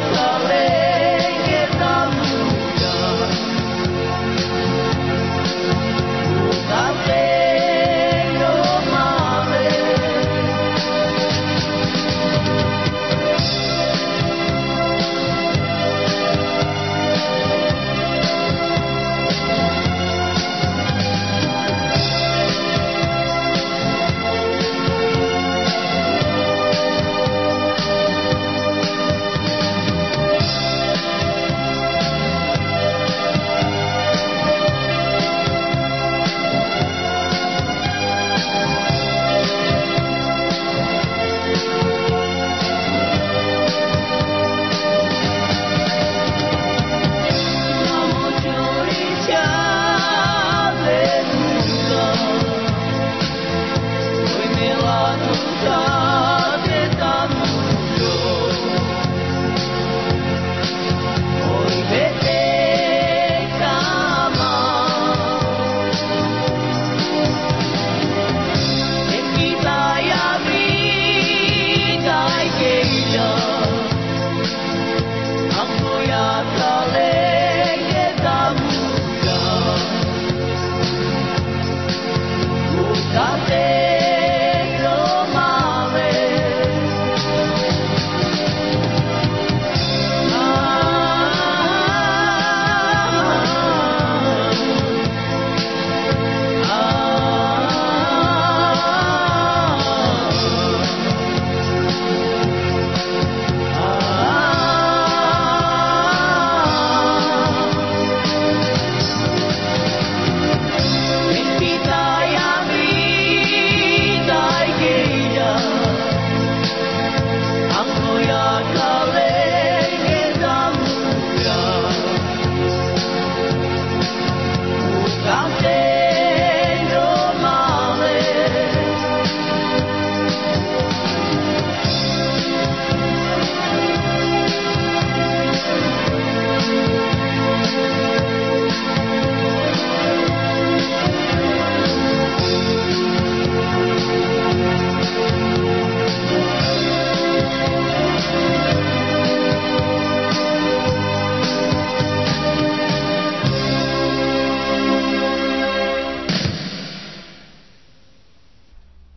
love.